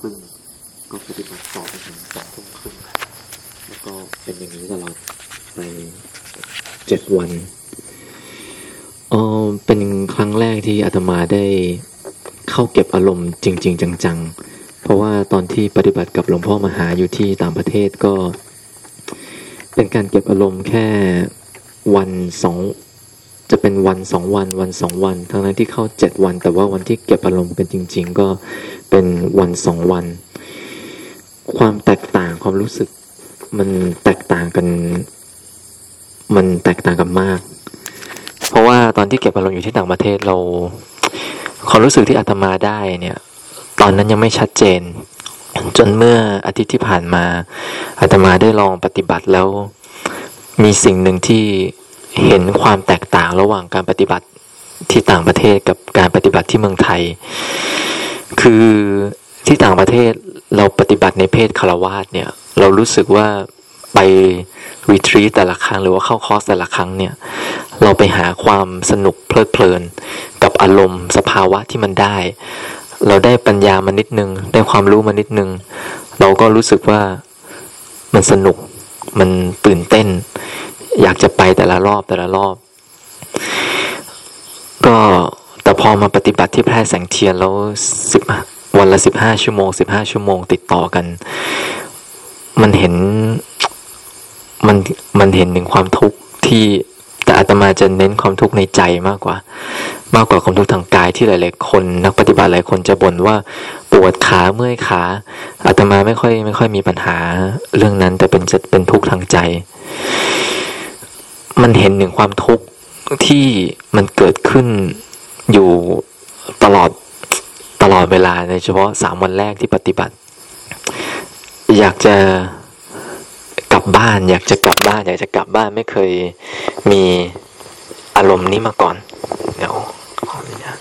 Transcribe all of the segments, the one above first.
ครึ่ง ก็ปฏิบัติต่อไปถึงสองทุ่มครึ่งแล้วก็เป็นอย่างนี้ตลอดไปเจ็ดวันเออเป็นครั้งแรกที่อาตมาได้เข้าเก็บอารมณ์จริง ๆ จัง ๆ เพราะว่าตอนที่ปฏิบัติกับหลวงพ่อมหาอยู่ที่ต่างประเทศก็ เป็นการเก็บอารมณ์แค่วันสอง จะเป็นวันสองวันวันสองวัน ทั้งนั้นที่เข้าเจ็ดวัน แต่ว่าวันที่เก็บอารมณ์กันจริง ๆ ก็เป็นวันสองวัน ความแตกต่างความรู้สึก มันแตกต่างกัน มันแตกต่างกันมาก เพราะว่าตอนที่เก็บอารมณ์อยู่ที่ต่างประเทศเราความรู้สึกที่อาตมาได้เนี่ย ตอนนั้นยังไม่ชัดเจน จนเมื่ออาทิตย์ที่ผ่านมาอาตมาได้ลองปฏิบัติแล้ว มีสิ่งหนึ่งที่ เห็นความแตกต่างระหว่างการปฏิบัติที่ต่างประเทศกับการปฏิบัติที่เมืองไทย คือที่ต่างประเทศเราปฏิบัติในเพศคารวาสเนี่ย เรารู้สึกว่าไปรีทรีตแต่ละครั้งหรือว่าเข้าคอร์สแต่ละครั้งเนี่ย เราไปหาความสนุกเพลิดเพลิน กับอารมณ์สภาวะที่มันได้ เราได้ปัญญามานิดนึง ได้ความรู้มานิดนึง เราก็รู้สึกว่ามันสนุกมันตื่นเต้น อยากจะไปแต่ละรอบแต่ละรอบ ก็แต่พอมาปฏิบัติที่แพร่แสงเทียนแล้วสิบวันละสิบห้าชั่วโมงสิบห้าชั่วโมงติดต่อกัน มันเห็นมันมันเห็นถึงความทุกข์ที่แต่อาตมาจะเน้นความทุกข์ในใจมากกว่า มากกว่าความทุกข์ทางกายที่หลาย ๆ คนนักปฏิบัติหลายคนจะบ่นว่าปวดขาเมื่อยขาอาตมาไม่ค่อยไม่ค่อยมีปัญหาเรื่องนั้นแต่เป็นจะเป็นทุกข์ทางใจ มันเห็นถึงความทุกข์ที่มันเกิดขึ้นอยู่ตลอดตลอดเวลาในเฉพาะสามวันแรกที่ปฏิบัติ อยากจะกลับบ้าน อยากจะกลับบ้าน อยากจะกลับบ้านไม่เคยมีอารมณ์นี้มาก่อนเดี๋ยวขออนุญาต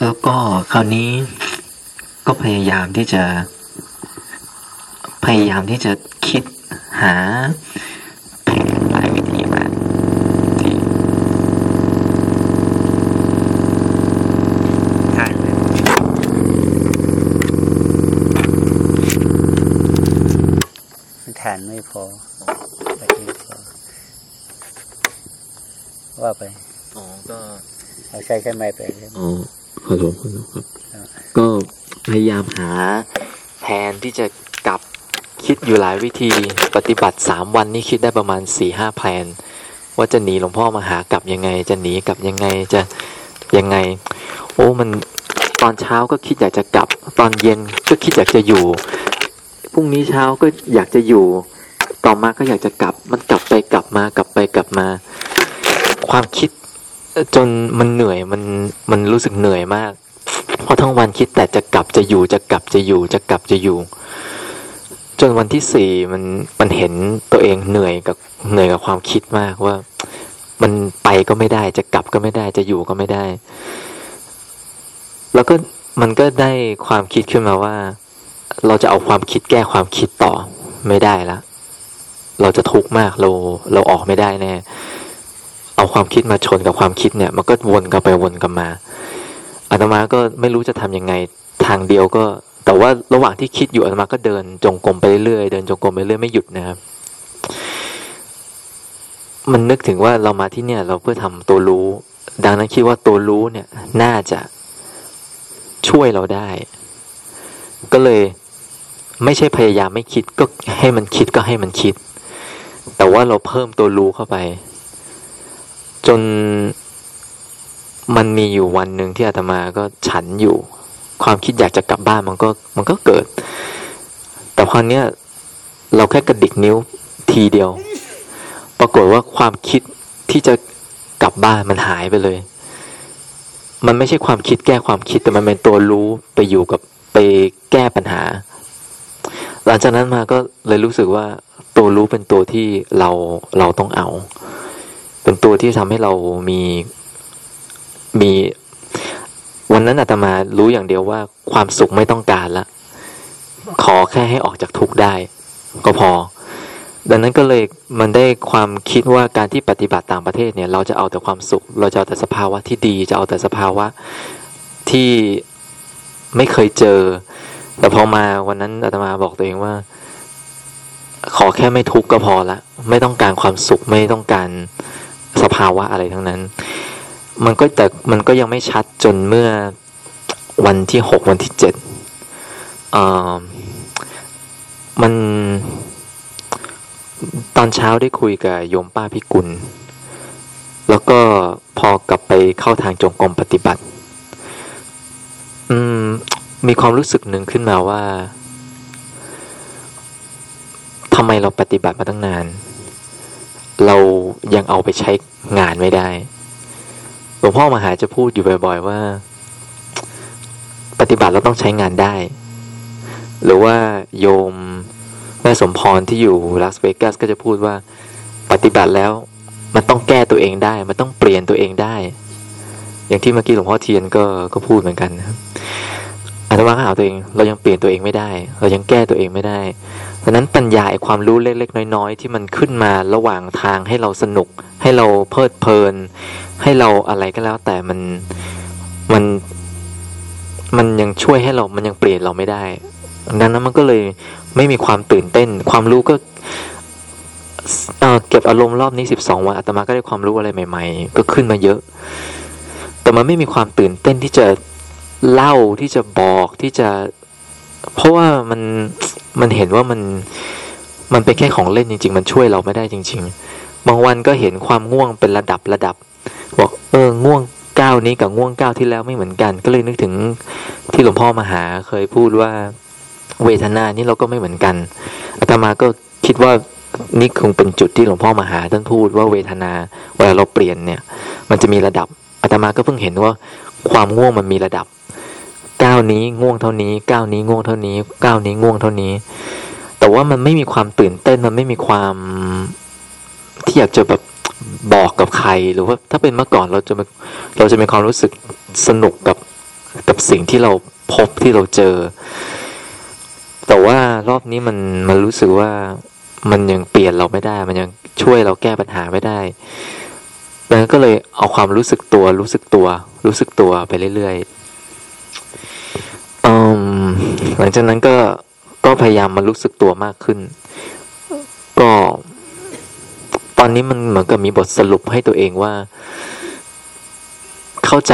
แล้วก็คราวนี้ก็พยายามที่จะ พยายามที่จะคิดหาแผนหลายวิธีมากที่ถ่ายเลยฐานไม่พอแบตไม่พอว่าไปอ๋อก็เอาใช้ใช้ไม้ไปเลยอ๋อขอโทษขอโทษครับอ่าก็พยายามหาแผนที่จะกลับ คิดอยู่หลายวิธีปฏิบัติสามวันนี่คิดได้ประมาณสี่ห้าแผน ว่าจะหนีหลวงพ่อมาหากลับยังไง จะหนีกลับยังไงจะยังไง โอ้มันตอนเช้าก็คิดอยากจะกลับ ตอนเย็นก็คิดอยากจะอยู่พรุ่งนี้เช้าก็อยากจะอยู่ ต่อมาก็อยากจะกลับ มันกลับไปกลับมากลับไปกลับมา ความคิดจนมันเหนื่อยมันมันรู้สึกเหนื่อยมาก เพราะทั้งวันคิดแต่จะกลับจะอยู่จะกลับจะอยู่จะกลับจะอยู่จ จนวันที่สี่มันมันเห็นตัวเองเหนื่อยกับเหนื่อยกับความคิดมากว่า มันไปก็ไม่ได้จะกลับก็ไม่ได้จะอยู่ก็ไม่ได้ แล้วก็มันก็ได้ความคิดขึ้นมาว่า เราจะเอาความคิดแก้ความคิดต่อไม่ได้ละเราจะทุกข์มากเราเราออกไม่ได้แน่เอาความคิดมาชนกับความคิดเนี่ย มันก็วนกันไปวนกันมาอาตมาก็ไม่รู้จะทำยังไง ทางเดียวก็ แต่ว่าระหว่างที่คิดอยู่อาตมาก็เดินจงกรมไปเรื่อยเดินจงกรมไปเรื่อยไม่หยุดนะครับ มันนึกถึงว่าเรามาที่เนี่ย เราเพื่อทำตัวรู้ ดังนั้นคิดว่าตัวรู้เนี่ย น่าจะช่วยเราได้ ก็เลยไม่ใช่พยายามไม่คิดก็ให้มันคิดก็ให้มันคิด แต่ว่าเราเพิ่มตัวรู้เข้าไป จนมันมีอยู่วันหนึ่งที่อาตมาก็ฉันอยู่ ความคิดอยากจะกลับบ้านมันก็มันก็เกิด แต่คราวเนี้ยเราแค่กระดิกนิ้วทีเดียว ปรากฏว่าความคิดที่จะกลับบ้านมันหายไปเลย มันไม่ใช่ความคิดแก้ความคิดแต่มันเป็นตัวรู้ไปอยู่กับไปแก้ปัญหา หลังจากนั้นมาก็เลยรู้สึกว่าตัวรู้เป็นตัวที่เราเราต้องเอา เป็นตัวที่ทำให้เรามีมี วันนั้นอาตมารู้อย่างเดียวว่าความสุขไม่ต้องการละ ขอแค่ให้ออกจากทุกข์ได้ ก็พอ ดังนั้นก็เลยมันได้ความคิดว่าการที่ปฏิบัติต่างประเทศเนี่ย เราจะเอาแต่ความสุข เราจะเอาแต่สภาวะที่ดีจะเอาแต่สภาวะที่ไม่เคยเจอ แต่พอมาวันนั้นอาตมาบอกตัวเองว่า ขอแค่ไม่ทุกข์ก็พอละ ไม่ต้องการความสุขไม่ต้องการสภาวะอะไรทั้งนั้น มันก็แต่มันก็ยังไม่ชัดจนเมื่อวันที่หกวันที่เจ็ดมันตอนเช้าได้คุยกับโยมป้าพิกุล แล้วก็พอกลับไปเข้าทางจงกรมปฏิบัติ อืม มีความรู้สึกหนึ่งขึ้นมาว่าทำไมเราปฏิบัติมาตั้งนาน เรายังเอาไปใช้งานไม่ได้ หลวงพ่อมหาจะพูดอยู่บ่อย ๆ ว่า ปฏิบัติเราต้องใช้งานได้ หรือว่าโยมแม่สมพรที่อยู่ลาสเวกัสก็จะพูดว่า ปฏิบัติแล้ว มันต้องแก้ตัวเองได้ มันต้องเปลี่ยนตัวเองได้ อย่างที่เมื่อกี้หลวงพ่อเทียนก็ก็พูดเหมือนกันนะครับอาตมาก็หาตัวเอง เรายังเปลี่ยนตัวเองไม่ได้ เรายังแก้ตัวเองไม่ได้ดังนั้นปัญญาไอความรู้เล็กๆ น้อยๆ ที่มันขึ้นมาระหว่างทางให้เราสนุก ให้เราเพลิดเพลิน ให้เราอะไรก็แล้ว แต่มันมันมันยังช่วยให้เรา มันยังเปลี่ยนเราไม่ได้ ดังนั้นมันก็เลยไม่มีความตื่นเต้น ความรู้ก็เออเก็บอารมณ์รอบนี้สิบสองวันอาตมาก็ได้ความรู้อะไรใหม่ ๆ ก็ขึ้นมาเยอะ แต่มันไม่มีความตื่นเต้นที่จะเล่าที่จะบอกที่จะ เพราะว่ามันมันเห็นว่ามันมันเป็นแค่ของเล่นจริง ๆ มันช่วยเราไม่ได้จริง ๆ บางวันก็เห็นความง่วงเป็นระดับระดับ บอกเออง่วงก้าวนี้กับง่วงก้าวที่แล้วไม่เหมือนกัน ก็เลยนึกถึงที่หลวงพ่อมาหาเคยพูดว่าเวทนานี่เราก็ไม่เหมือนกันอาตมาก็คิดว่านี่คงเป็นจุดที่หลวงพ่อมาหาท่านพูดว่าเวทนาเวลาเราเปลี่ยนเนี่ย มันจะมีระดับอาตมาก็เพิ่งเห็นว่าความง่วงมันมีระดับก้าวนี้ง่วงเท่านี้ก้าวนี้ง่วงเท่านี้ก้าวนี้ง่วงเท่านี้ แต่ว่ามันไม่มีความตื่นเต้นมันไม่มีความที่อยากจะแบบ บอกกับใครหรือว่าถ้าเป็นเมื่อก่อนเราจะมีเราจะมีความรู้สึกสนุกกับกับสิ่งที่เราพบที่เราเจอ แต่ว่ารอบนี้มันมันรู้สึกว่ามันยังเปลี่ยนเราไม่ได้ มันยังช่วยเราแก้ปัญหาไม่ได้ดังนั้นก็เลยเอาความรู้สึกตัว รู้สึกตัว รู้สึกตัวไปเรื่อยๆอหลังจากนั้นก็ก็พยายามมารู้สึกตัวมากขึ้น ก็ ตอนนี้มันเหมือนกับมีบทสรุปให้ตัวเองว่า เข้าใจ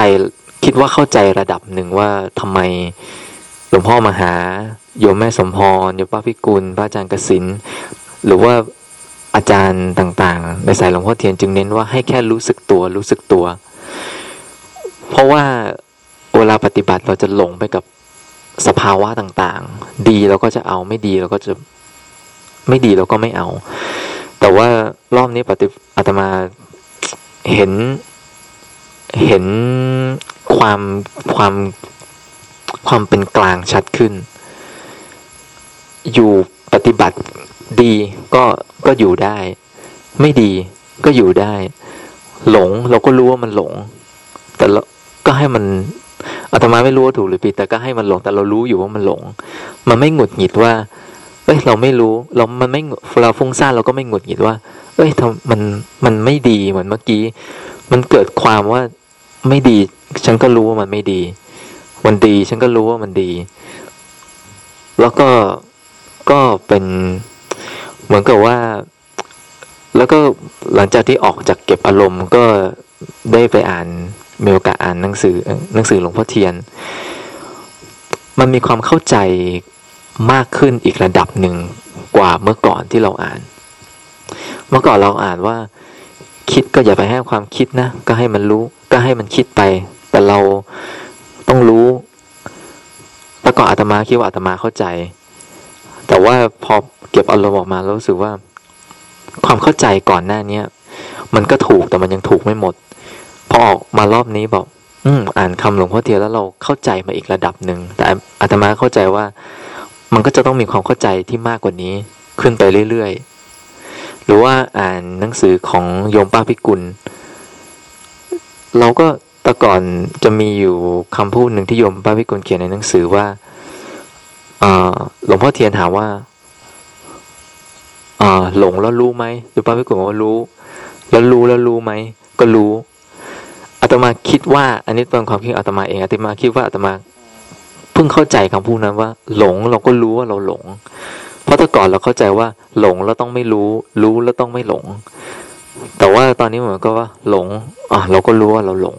คิดว่าเข้าใจระดับหนึ่งว่าทำไมหลวงพ่อมาหา โยมแม่สมพรโยมป้าพิกุลพระอาจารย์กสินหรือว่าอาจารย์ต่างๆในสายหลวงพ่อเทียนจึงเน้นว่าให้แค่รู้สึกตัวรู้สึกตัว เพราะว่าเวลาปฏิบัติเราจะหลงไปกับสภาวะต่างๆ ดีเราก็จะเอาไม่ดีเราก็จะไม่ดีเราก็ไม่เอา แต่ว่า รอบนี้ปฏิอาตมาเห็นเห็นความความความเป็นกลางชัดขึ้น อยู่ปฏิบัติดีก็ก็อยู่ได้ ไม่ดีก็อยู่ได้ หลงเราก็รู้ว่ามันหลง แต่เราก็ให้มันอาตมาไม่รู้ว่าถูกหรือผิดแต่ก็ให้มันหลง แต่เรารู้อยู่ว่ามันหลง มันไม่หงุดหงิดว่าเอ้ยเราไม่รู้ เรามันไม่เราฟุ้งซ่านเราก็ไม่หงุดหงิดว่า เอ้ยทำมันมันไม่ดีเหมือนเมื่อกี้ มันเกิดความว่าไม่ดี ฉันก็รู้ว่ามันไม่ดี มันดีฉันก็รู้ว่ามันดี แล้วก็ก็เป็นเหมือนกับว่า แล้วก็หลังจากที่ออกจากเก็บอารมณ์ก็ได้ไปอ่านมีโอกาสอ่านหนังสือหนังสือหลวงพ่อเทียน มันมีความเข้าใจมากขึ้นอีกระดับหนึ่งกว่าเมื่อก่อนที่เราอ่าน เมื่อก่อนเราอ่านว่า คิดก็อย่าไปให้ความคิดนะ ก็ให้มันรู้ ก็ให้มันคิดไป แต่เราต้องรู้แต่ก่อนอาตมาคิดว่าอาตมาเข้าใจ แต่ว่าพอเก็บอารมณ์ออกมาแล้วรู้สึกว่า ความเข้าใจก่อนหน้าเนี้ยมันก็ถูกแต่มันยังถูกไม่หมด พอออกมารอบนี้บอก อืมอ่านคำหลวงพ่อเทียนแล้วเราเข้าใจมาอีกระดับหนึ่งแต่อาตมาเข้าใจว่า มันก็จะต้องมีความเข้าใจที่มากกว่านี้ ขึ้นไปเรื่อยๆ หรือว่าอ่านหนังสือของโยมป้าพิกุล เราก็แต่ก่อนจะมีอยู่คำพูดหนึ่งที่โยมป้าพิกุลเขียนในหนังสือว่าหลวงพ่อเทียนถามว่าหลงแล้วรู้ไหมหรือป้าพิกุลบอกว่ารู้ แล้วรู้แล้วรู้ไหมก็รู้อาตมาคิดว่า อันนี้เป็นความคิดอาตมาเองอาตมาคิดว่าอาตมาเพิ่งเข้าใจคำพูดนั้นว่า หลงเราก็รู้ว่าเราหลง เพราะแต่ก่อนเราเข้าใจว่า หลงแล้วต้องไม่รู้ รู้แล้วต้องไม่หลง แต่ว่าตอนนี้เหมือนกับว่า หลงอะเราก็รู้ว่าเราหลง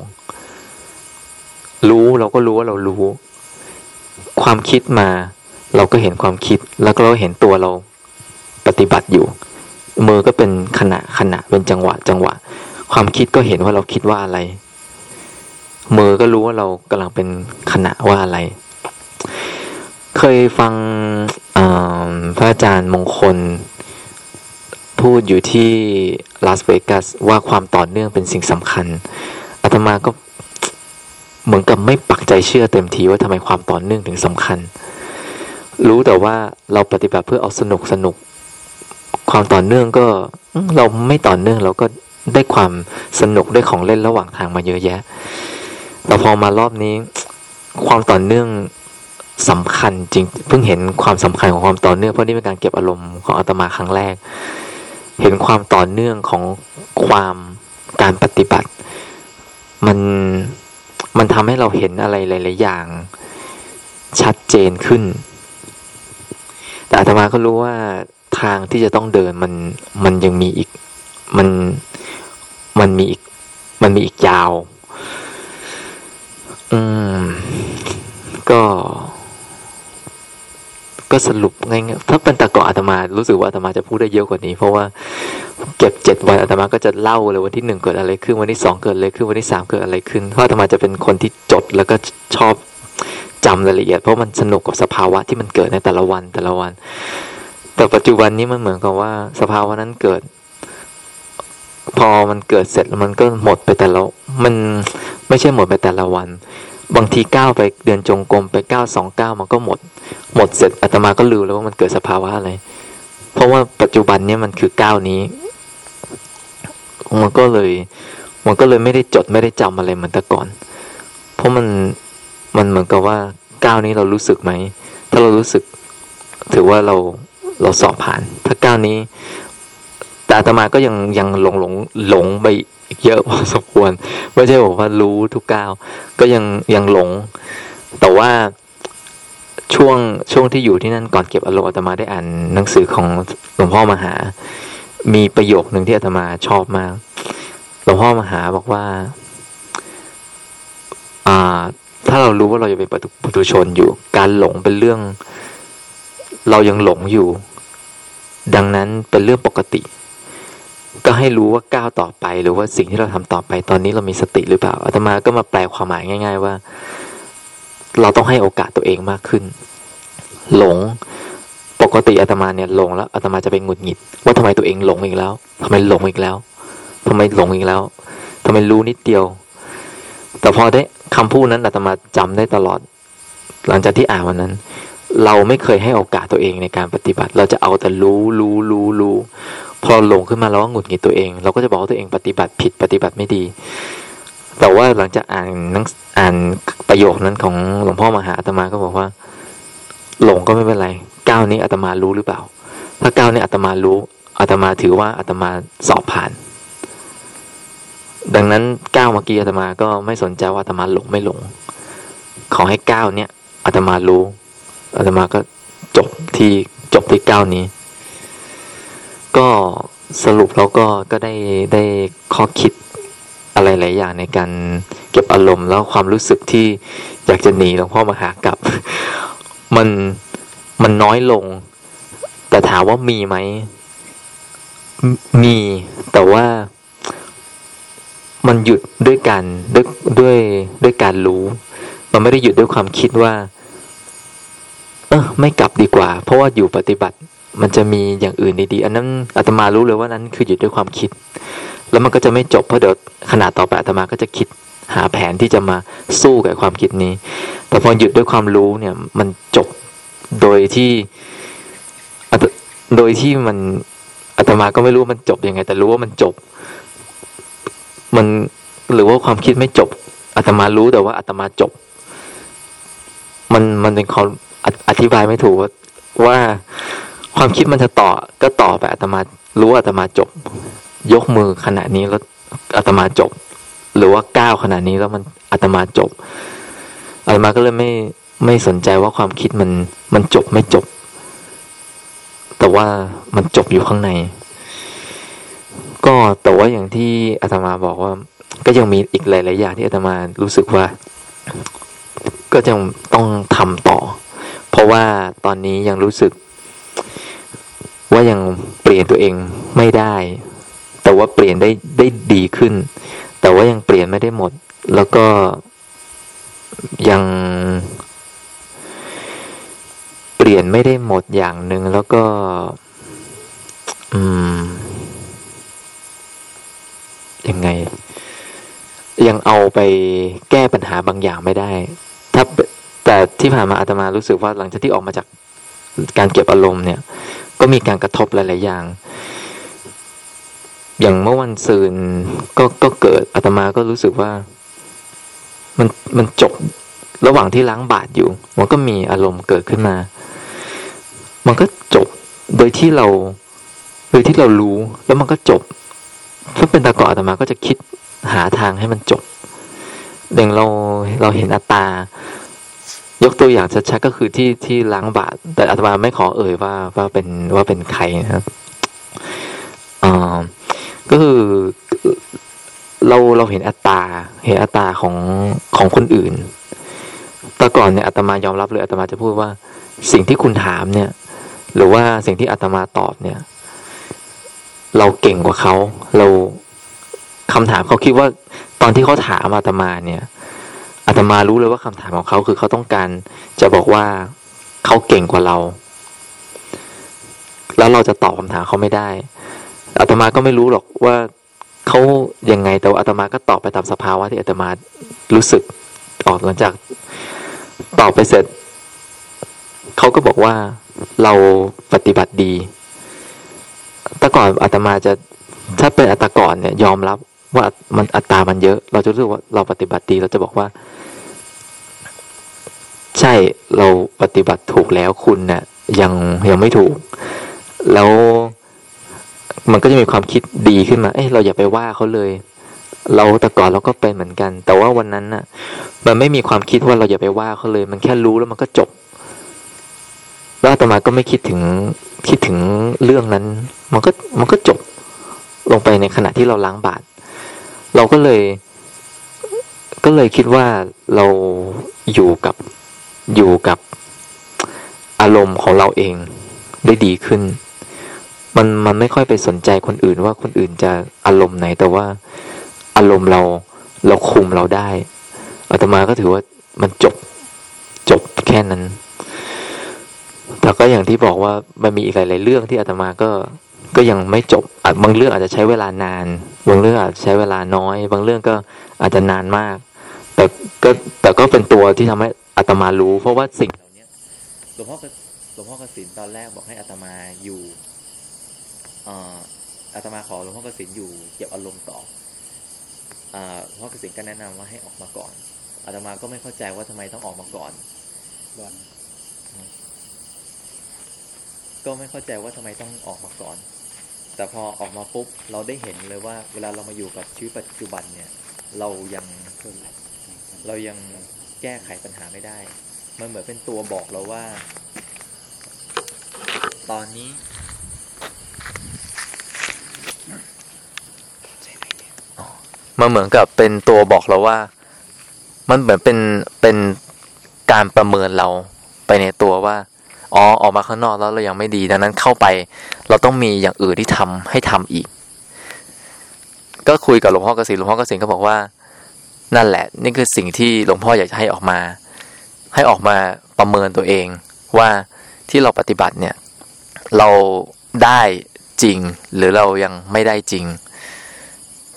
รู้เราก็รู้ว่าเรารู้ ความคิดมา เราก็เห็นความคิด แล้วก็เราเห็นตัวเราปฏิบัติอยู่ มือก็เป็นขณะขณะเป็นจังหวะ จังหวะ ความคิดก็เห็นว่าเราคิดว่าอะไร มือก็รู้ว่าเรากำลังเป็นขณะว่าอะไร เคยฟังอ่า พระอาจารย์มงคล พูดอยู่ที่ลาสเวกัสว่าความต่อเนื่องเป็นสิ่งสำคัญอาตมาก็เหมือนกับไม่ปักใจเชื่อเต็มทีว่าทำไมความต่อเนื่องถึงสำคัญ รู้แต่ว่าเราปฏิบัติเพื่อเอาสนุกสนุก ความต่อเนื่องก็เราไม่ต่อเนื่องเราก็ได้ความสนุกได้ของเล่นระหว่างทางมาเยอะแยะแต่พอมารอบนี้ ความต่อเนื่อง สำคัญจริงเพิ่งเห็นความสำคัญของความต่อเนื่องเพราะนี่เป็นการเก็บอารมณ์ของอาตมาครั้งแรก เห็นความต่อเนื่องของความการปฏิบัติ มันมันทำให้เราเห็นอะไรหลาย ๆ อย่าง ชัดเจนขึ้น แต่อาตมาก็รู้ว่าทางที่จะต้องเดินมันมันยังมีอีกมันมันมีอีกมันมีอีกยาว อืม ก็ ก็สรุปง่ายๆถ้าเป็นต่ก่ออาตมารู้สึกว่าอาตมาจะพูดได้เยอะกว่านี้ เพราะว่าเก็บเจ็ดวันอาตมาก็จะเล่าเลยวันที่หนึ่งเกิดอะไรขึ้นวันที่สองเกิดอะไรขึ้นวันที่สามเกิดอะไรขึ้นเพราะอาตมาจะเป็นคนที่จดแล้วก็ชอบจำรายละเอียด เพราะมันสนุกกับสภาวะที่มันเกิดในแต่ละวันแต่ละวัน แต่ปัจจุบันนี้มันเหมือนกับว่าสภาวะนั้นเกิด พอมันเกิดเสร็จแล้วมันก็หมดไปแต่ละมันไม่ใช่หมดไปแต่ละวัน บางทีก้าวไปเดินจงกรมไปก้าวสองก้าวมันก็หมด หมดเสร็จอาตมาก็ลืมแล้วว่ามันเกิดสภาวะอะไร เพราะว่าปัจจุบันเนี้ยมันคือก้าวนี้ มันก็เลย มันก็เลยไม่ได้จดไม่ได้จำอะไรเหมือนแต่ก่อน เพราะมันมันเหมือนกับว่าก้าวนี้เรารู้สึกไหม ถ้าเรารู้สึก ถือว่าเราเราสอบผ่าน ถ้าก้าวนี้ แต่อาตมาก็ยังยังหลงหลงหลงไปเยอะพอสมควรไม่ใช่บอกว่ารู้ทุกก้าวก็ยังยังหลง แต่ว่าช่วงช่วงที่อยู่ที่นั่นก่อนเก็บอารมณ์อาตมาได้อ่านหนังสือของหลวงพ่อมหา มีประโยคหนึ่งที่อาตมาชอบมากหลวงพ่อมหาบอกว่า อ่า ถ้าเรารู้ว่าเราจะเป็นปุถุชนอยู่ การหลงเป็นเรื่อง เรายังหลงอยู่ ดังนั้นเป็นเรื่องปกติ ก็ให้รู้ว่าก้าวต่อไป หรือว่าสิ่งที่เราทำต่อไปตอนนี้เรามีสติหรือเปล่าอาตมาก็มาแปลความหมายง่าย ๆ ว่า เราต้องให้โอกาสตัวเองมากขึ้น หลงปกติอาตมาเนี่ยหลงแล้วอาตมาจะไปหงุดหงิด ว่าทำไมตัวเองหลงอีกแล้วทำไมหลงอีกแล้วทำไมหลงอีกแล้วทำไมรู้นิดเดียว แต่พอได้คำพูดนั้นอาตมาจำได้ตลอด หลังจากที่อ่านวันนั้น เราไม่เคยให้โอกาสตัวเองในการปฏิบัติ เราจะเอาแต่รู้รู้รู้รู้ พอหลงขึ้นมาเราก็หงุดหงิดตัวเอง เราก็จะบอกว่าตัวเองปฏิบัติผิดปฏิบัติไม่ดี แต่ว่าหลังจากอ่านนังอ่านประโยคนั้นของหลวงพ่อมหาอาตมาก็บอกว่า หลงก็ไม่เป็นไรก้าวนี้อาตมารู้หรือเปล่า ถ้าก้าวนี้อาตมารู้อาตมาถือว่าอาตมาสอบผ่าน ดังนั้นก้าวเมื่อกี้อาตมาก็ไม่สนใจว่าอาตมาหลงไม่หลง ขอให้ก้าวเนี้ยอาตมารู้อาตมาก็จบที่จบที่ก้าวนี้ ก็สรุปแล้วก็ก็ได้ได้ข้อคิดอะไรหลายอย่างในการเก็บอารมณ์แล้วความรู้สึกที่อยากจะหนีหลวงพ่อมาหากลับ มันมันน้อยลง แต่ถามว่ามีไหมมมีแต่ว่ามันหยุดด้วยการด้วยด้วยด้วยการรู้ มันไม่ได้หยุดด้วยความคิดว่า เออไม่กลับดีกว่า เพราะว่าอยู่ปฏิบัติ มันจะมีอย่างอื่นดีๆ อันนั้นอาตมารู้เลยว่านั้นคือหยุดด้วยความคิด แล้วมันก็จะไม่จบเพราะเดี๋ยวขนาดต่อไปอาตมาก็จะคิดหาแผนที่จะมาสู้กับความคิดนี้ แต่พอหยุดด้วยความรู้เนี่ย มันจบโดยที่โดยที่มันอาตมาก็ไม่รู้มันจบยังไง แต่รู้ว่ามันจบ มันหรือว่าความคิดไม่จบอาตมารู้แต่ว่าอาตมาจบ มันมันเป็นความออธิบายไม่ถูกว่าว่า ความคิดมันจะต่อก็ต่อไปอาตมารู้ว่าอาตมาจบ ยกมือขณะนี้แล้วอาตมาจบ หรือว่าก้าวขณะนี้แล้วมันอาตมาจบอาตมาก็เลยไม่ไม่สนใจว่าความคิดมันมันจบไม่จบ แต่ว่ามันจบอยู่ข้างใน ก็แต่ว่าอย่างที่อาตมาบอกว่า ก็ยังมีอีกหลาย ๆ อย่างที่อาตมารู้สึกว่า ก็ยังต้องทำต่อ เพราะว่าตอนนี้ยังรู้สึก ว่ายังเปลี่ยนตัวเองไม่ได้ แต่ว่าเปลี่ยนได้ได้ดีขึ้น แต่ว่ายังเปลี่ยนไม่ได้หมด แล้วก็ยังเปลี่ยนไม่ได้หมดอย่างหนึ่งแล้วก็ อืม ยังไง ยังเอาไปแก้ปัญหาบางอย่างไม่ได้ ถ้าแต่ที่ผ่านมาอาตมารู้สึกว่าหลังจากที่ออกมาจากการเก็บอารมณ์เนี่ย ก็มีการกระทบหลาย ๆ อย่าง อย่างเมื่อวันซืนก็ก็เกิดอาตมาก็รู้สึกว่า มันมันจบระหว่างที่ล้างบาตรอยู่ มันก็มีอารมณ์เกิดขึ้นมา มันก็จบโดยที่เรา โดยที่เรารู้แล้วมันก็จบ ถ้าเป็นตะกออาตมาก็จะคิดหาทางให้มันจบอย่างเราเราเห็นอัตตา ยกตัวอย่างชัดๆก็คือที่ที่ล้างบาตรแต่อาตมาไม่ขอเอ่ยว่าว่าเป็นว่าเป็นใครนะครับอ่าก็คือเราเราเห็นอัตตา เห็นอัตตาของของคนอื่น แต่ก่อนเนี่ยอาตมายอมรับเลยอาตมาจะพูดว่า สิ่งที่คุณถามเนี่ย หรือว่าสิ่งที่อาตมาตอบเนี่ย เราเก่งกว่าเขา เราคำถามเขาคิดว่า ตอนที่เขาถามอาตมาเนี่ย ตมารู้เลยว่าคำถามของเขาคือเขาต้องการจะบอกว่าเขาเก่งกว่าเรา แล้วเราจะตอบคำถามเขาไม่ได้อาตมาก็ไม่รู้หรอกว่าเขายังไงแต่ว่าอาตมาก็ตอบไปตามสภาวะที่อาตมารู้สึกออกหลังจากตอบไปเสร็จเขาก็บอกว่าเราปฏิบัติดี แต่ก่อนอาตมาจะถ้าเป็นอัตก่อนเนี่ยยอมรับว่ามันอัตรามันเยอะ เราจะรู้สึกว่าเราปฏิบัติดี เราจะบอกว่า ใช่เราปฏิบัติถูกแล้วคุณเนี่ยยังยังไม่ถูก แล้วมันก็จะมีความคิดดีขึ้นมา เอ้ยเราอย่าไปว่าเขาเลย เราแต่ก่อนเราก็เป็นเหมือนกัน แต่ว่าวันนั้นน่ะ มันไม่มีความคิดว่าเราอย่าไปว่าเขาเลย มันแค่รู้แล้วมันก็จบแล้วอาตมาก็ไม่คิดถึงคิดถึงเรื่องนั้น มันก็มันก็จบลงไปในขณะที่เราล้างบาตรเราก็เลย ก็เลยคิดว่าเราอยู่กับ อยู่กับอารมณ์ของเราเองได้ดีขึ้น มันมันไม่ค่อยไปสนใจคนอื่นว่าคนอื่นจะอารมณ์ไหน แต่ว่าอารมณ์เราเราคุมเราได้อาตมาก็ถือว่ามันจบจบแค่นั้น แต่ก็อย่างที่บอกว่ามันมีอีกหลาย ๆ เรื่องที่อาตมาก็ก็ยังไม่จบบางเรื่องอาจจะใช้เวลานาน บางเรื่องอาจจะใช้เวลาน้อย บางเรื่องก็อาจจะนานมาก แต่ก็แต่ก็เป็นตัวที่ทำให้ อาตมารู้ เพราะว่าสิ่งเหล่านี้หลวงพ่อหลวงพ่อกสินตอนแรกบอกให้อาตมาอยู่เอ่ออาตมาขอหลวงพ่อกสินอยู่เก็บอารมณ์ต่ออ่าหลวงพ่อกสินก็แนะนำว่าให้ออกมาก่อนอาตมาก็ไม่เข้าใจว่าทำไมต้องออกมาก่อนก็ไม่เข้าใจว่าทำไมต้องออกมาก่อน แต่พอออกมาปุ๊บเราได้เห็นเลยว่า เวลาเรามาอยู่กับชีวิตปัจจุบันเนี่ย เรายังเรายัง แก้ไขปัญหาไม่ได้ มันเหมือนเป็นตัวบอกเราว่า ตอนนี้มันเหมือนกับเป็นตัวบอกเราว่า มันเหมือนเป็นเป็นการประเมินเราไปในตัวว่าอ๋อออกมาข้างนอกแล้วเรายังไม่ดี ดังนั้นเข้าไป เราต้องมีอย่างอื่นที่ทำให้ทำอีก ก็คุยกับหลวงพ่อกสิหลวงพ่อกสิก็บอกว่า นั่นแหละ นี่คือสิ่งที่หลวงพ่ออยากจะให้ออกมา ให้ออกมาประเมินตัวเองว่าที่เราปฏิบัติเนี่ย เราได้จริง หรือเรายังไม่ได้จริง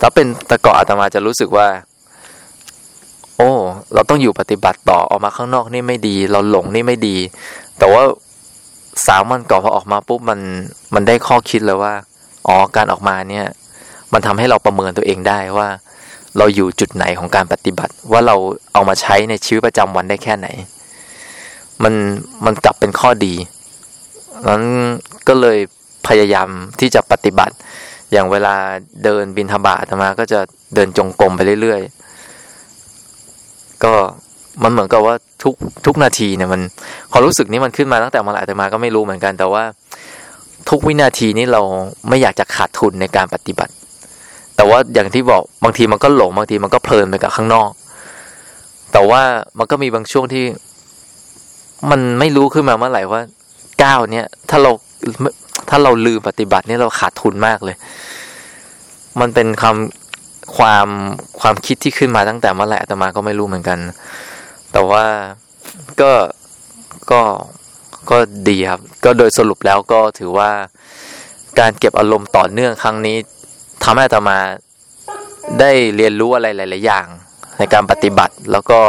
ถ้าเป็นตะกาะอาตมาจะรู้สึกว่า โอ้ เราต้องอยู่ปฏิบัติต่อออกมาข้างนอกนี่ไม่ดี เราหลงนี่ไม่ดี แต่ว่าสามวันก่อนพอออกมาปุ๊บมันมันได้ข้อคิดเลยว่า อ๋อการออกมาเนี่ย มันทำให้เราประเมินตัวเองได้ว่า เราอยู่จุดไหนของการปฏิบัติ ว่าเราเอามาใช้ในชีวิตประจำวันได้แค่ไหน มันมันกลับเป็นข้อดีนั้นก็เลยพยายามที่จะปฏิบัติ อย่างเวลาเดินบินทบาทมาก็จะเดินจงกรมไปเรื่อยๆ ก็มันเหมือนกับว่าทุกทุกนาทีเนี่ยมันความรู้สึกนี้มันขึ้นมาตั้งแต่มื่อไหร่อาตมาก็ไม่รู้เหมือนกัน แต่ว่าทุกวินาทีนี้เราไม่อยากจะขาดทุนในการปฏิบัติ แต่ว่าอย่างที่บอกบางทีมันก็หลงบางทีมันก็เพลินไปกับข้างนอก แต่ว่ามันก็มีบางช่วงที่ มันไม่รู้ขึ้นมาเมื่อไหร่ว่าก้าวเนี้ยถ้าเราถ้าเราลืมปฏิบัติเนี่ยเราขาดทุนมากเลย มันเป็นคำความความคิดที่ขึ้นมาตั้งแต่เมื่อไหร่อาตมาก็ไม่รู้เหมือนกัน แต่ว่าก็ก็ก็ดีครับ ก็โดยสรุปแล้วก็ถือว่าการเก็บอารมณ์ต่อเนื่องครั้งนี้ ทำให้อาตมาได้เรียนรู้อะไรหลาย ๆ อย่าง ในการปฏิบัติแล้วก็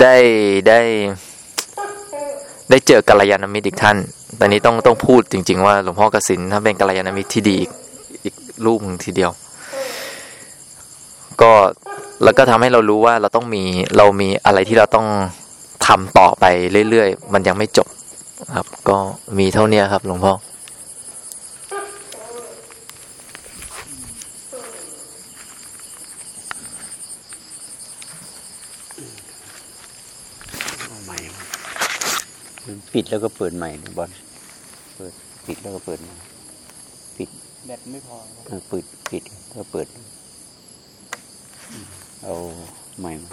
ได้ได้ได้เจอกัลยาณมิตรอีกท่านต่นี้ต้องต้องพูดจริง ๆ ว่าหลวงพ่อกสินท่านเป็นกัลยาณมิตรที่ดีอีกอีกรูปหนึ่งทีเดียว ก็แล้วก็ทำให้เรารู้ว่าเราต้องมีเรามีอะไรที่เราต้องทำต่อไปเรื่อย ๆ มันยังไม่จบครับ ก็มีเท่านี้ครับหลวงพ่อ เอาใหม่มา ปิดแล้วก็เปิดใหม่นะบอลเปิดปิดแล้วก็เปิดใหม่ปิดแบตไม่พอเออปิดปิดแล้วก็เปิด เอาใหม่มา